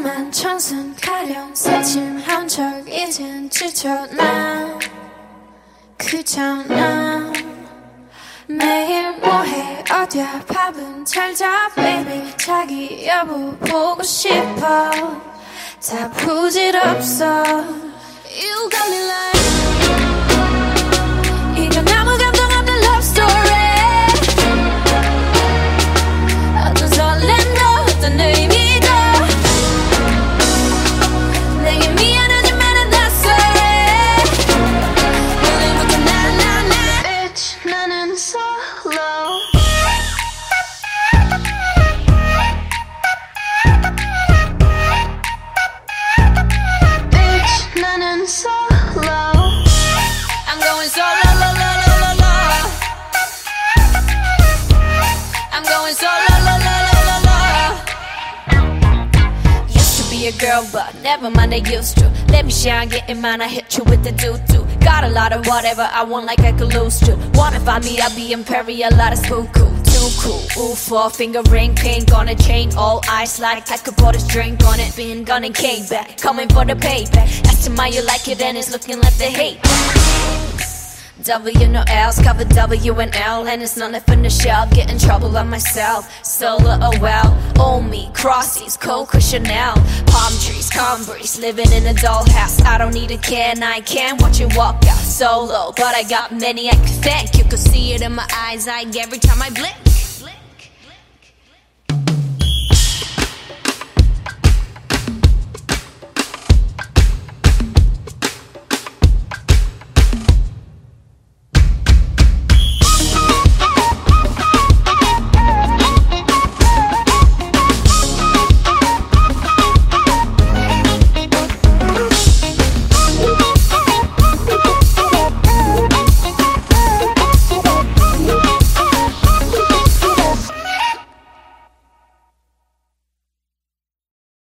나만 청순 가련 새침한 척 이젠 지쳐나? 그잖아. 매일 뭐해? 어디야? 밥은 잘자? Baby 자기 여보 보고 싶어. 다 부질없어. You got me like To a girl, but never mind, I used to. Let me shine, get in mine, I hit you with the doo doo. Got a lot of whatever I want, like I could lose to. Wanna find me, I'll be imperial, lot of spook cool. Too cool, ooh, four finger ring, pink on a chain, all ice like I could pour this drink on it. Been gone and came back, coming for the payback. Asked him how you like it, and it's looking like the hate. W no L's, cover W and L, and it's not left in the shell. Get in trouble on myself. Solo, oh well. Old me, crossies, Coco Chanel. Palm trees, calm breeze, living in a dollhouse. I don't need a can, I can watch you walk out solo. But I got many I can thank. You could see it in my eyes, like every time I blink.